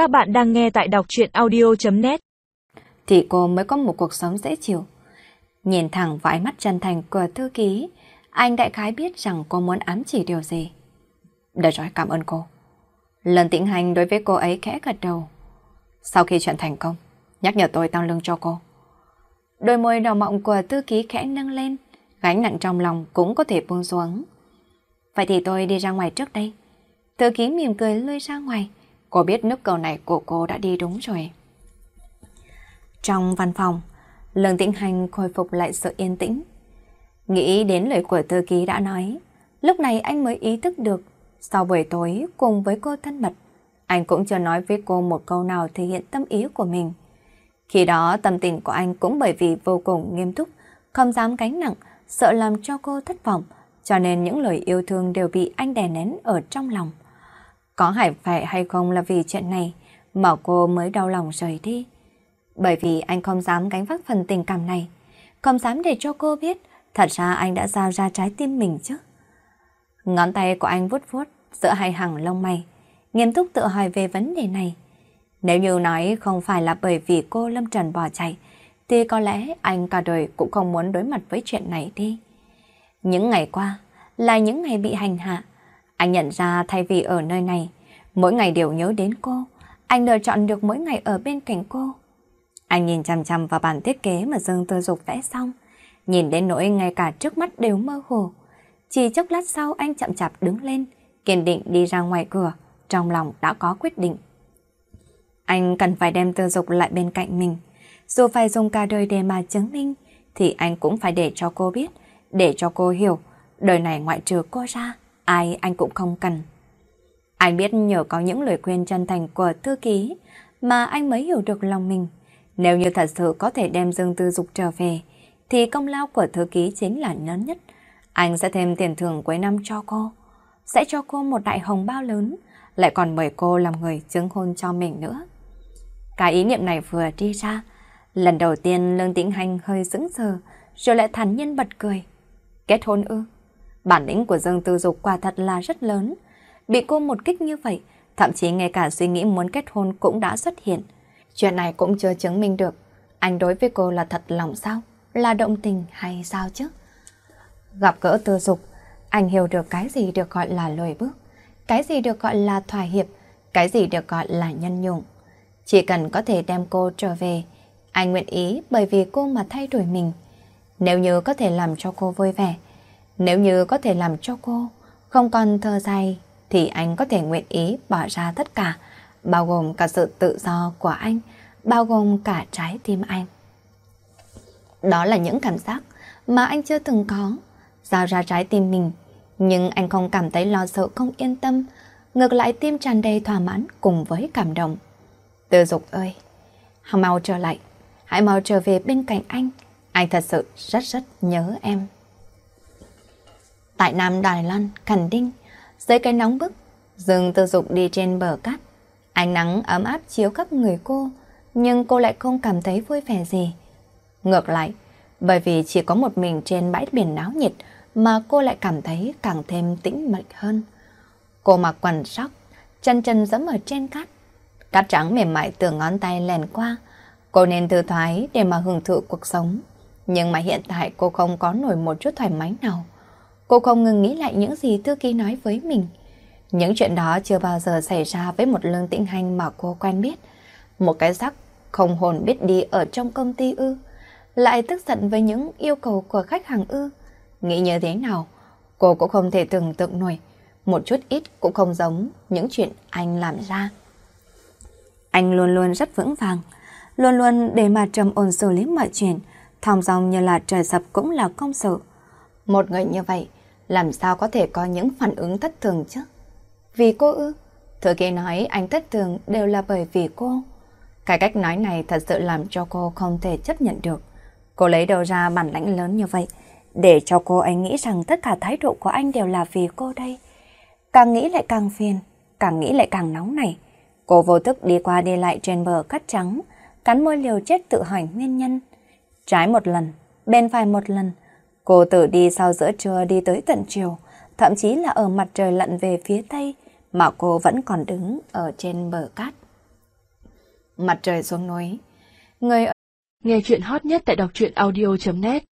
Các bạn đang nghe tại đọc truyện audio.net Thì cô mới có một cuộc sống dễ chịu. Nhìn thẳng vào ánh mắt chân thành của thư ký, anh đại khái biết rằng cô muốn ám chỉ điều gì. Được rồi, cảm ơn cô. Lần tĩnh hành đối với cô ấy khẽ gật đầu. Sau khi chuyện thành công, nhắc nhở tôi tăng lương cho cô. Đôi môi đỏ mọng của thư ký khẽ nâng lên, gánh nặng trong lòng cũng có thể buông xuống. Vậy thì tôi đi ra ngoài trước đây. Thư ký mỉm cười lươi ra ngoài. Cô biết nước cầu này của cô đã đi đúng rồi. Trong văn phòng, Lương Tĩnh Hành khôi phục lại sự yên tĩnh. Nghĩ đến lời của thư ký đã nói, lúc này anh mới ý thức được, sau buổi tối cùng với cô thân mật, anh cũng chưa nói với cô một câu nào thể hiện tâm ý của mình. Khi đó tâm tình của anh cũng bởi vì vô cùng nghiêm túc, không dám gánh nặng, sợ làm cho cô thất vọng, cho nên những lời yêu thương đều bị anh đè nén ở trong lòng. Có hải phải hay không là vì chuyện này mà cô mới đau lòng rời đi. Bởi vì anh không dám gánh vác phần tình cảm này, không dám để cho cô biết thật ra anh đã giao ra trái tim mình chứ. Ngón tay của anh vuốt vuốt giữa hai hàng lông mày, nghiêm túc tự hỏi về vấn đề này. Nếu như nói không phải là bởi vì cô Lâm Trần bỏ chạy, thì có lẽ anh cả đời cũng không muốn đối mặt với chuyện này đi. Những ngày qua là những ngày bị hành hạ. Anh nhận ra thay vì ở nơi này, mỗi ngày đều nhớ đến cô, anh lựa chọn được mỗi ngày ở bên cạnh cô. Anh nhìn chằm chằm vào bản thiết kế mà Dương Tư Dục vẽ xong, nhìn đến nỗi ngay cả trước mắt đều mơ hồ. Chỉ chốc lát sau anh chậm chạp đứng lên, kiên định đi ra ngoài cửa, trong lòng đã có quyết định. Anh cần phải đem Tư Dục lại bên cạnh mình, dù phải dùng cả đời để mà chứng minh, thì anh cũng phải để cho cô biết, để cho cô hiểu, đời này ngoại trừ cô ra, ai anh cũng không cần. Anh biết nhờ có những lời khuyên chân thành của thư ký mà anh mới hiểu được lòng mình. Nếu như thật sự có thể đem Dương Tư Dục trở về, thì công lao của thư ký chính là lớn nhất. Anh sẽ thêm tiền thưởng cuối năm cho cô, sẽ cho cô một đại hồng bao lớn, lại còn mời cô làm người chứng hôn cho mình nữa. Cái ý niệm này vừa đi ra, lần đầu tiên Lương Tĩnh Hành hơi sững sờ, rồi lại thản nhiên bật cười. Kết hôn ư? Bản lĩnh của Dương Tư Dục quả thật là rất lớn. Bị cô một kích như vậy, thậm chí ngay cả suy nghĩ muốn kết hôn cũng đã xuất hiện. Chuyện này cũng chưa chứng minh được. Anh đối với cô là thật lòng sao? Là động tình hay sao chứ? Gặp gỡ Tư Dục, anh hiểu được cái gì được gọi là lùi bước, cái gì được gọi là thỏa hiệp, cái gì được gọi là nhân nhượng. Chỉ cần có thể đem cô trở về, anh nguyện ý bởi vì cô mà thay đổi mình. Nếu như có thể làm cho cô vui vẻ, nếu như có thể làm cho cô không còn thơ dài, thì anh có thể nguyện ý bỏ ra tất cả, bao gồm cả sự tự do của anh, bao gồm cả trái tim anh. Đó là những cảm giác mà anh chưa từng có, giao ra trái tim mình, nhưng anh không cảm thấy lo sợ không yên tâm, ngược lại tim tràn đầy thỏa mãn cùng với cảm động. Tư dục ơi, hãy mau trở lại, hãy mau trở về bên cạnh anh, anh thật sự rất rất nhớ em. Tại Nam Đài Loan, Cần Đinh, dưới cái nóng bức, Dương Tư Dục đi trên bờ cát. Ánh nắng ấm áp chiếu khắp người cô, nhưng cô lại không cảm thấy vui vẻ gì. Ngược lại, bởi vì chỉ có một mình trên bãi biển náo nhiệt mà cô lại cảm thấy càng thêm tĩnh mịch hơn. Cô mặc quần sóc, chân chân dẫm ở trên cát. Cát trắng mềm mại từ ngón tay lèn qua. Cô nên thư thoái để mà hưởng thụ cuộc sống. Nhưng mà hiện tại cô không có nổi một chút thoải mái nào. Cô không ngừng nghĩ lại những gì Thư Ký nói với mình. Những chuyện đó chưa bao giờ xảy ra với một lương tĩnh hành mà cô quen biết. Một cái sắc không hồn biết đi ở trong công ty ư. Lại tức giận với những yêu cầu của khách hàng ư. Nghĩ như thế nào, cô cũng không thể tưởng tượng nổi. Một chút ít cũng không giống những chuyện anh làm ra. Anh luôn luôn rất vững vàng, luôn luôn để mà trầm ổn xử lý mọi chuyện, thong dong như là trời sập cũng là công sự. Một người như vậy, làm sao có thể có những phản ứng thất thường chứ? Vì cô ư? Thừa kỳ nói anh thất thường đều là bởi vì cô. Cái cách nói này thật sự làm cho cô không thể chấp nhận được. Cô lấy đầu ra bản lãnh lớn như vậy, để cho cô ấy nghĩ rằng tất cả thái độ của anh đều là vì cô đây. Càng nghĩ lại càng phiền, càng nghĩ lại càng nóng này. Cô vô thức đi qua đi lại trên bờ cát trắng, cắn môi liều chết tự hỏi nguyên nhân. Trái một lần, bên phải một lần, cô tự đi sau giữa trưa đi tới tận chiều, thậm chí là ở mặt trời lặn về phía tây, mà cô vẫn còn đứng ở trên bờ cát. mặt trời xuống núi. Người Nghe chuyện hot nhất tại đọc truyện audio.net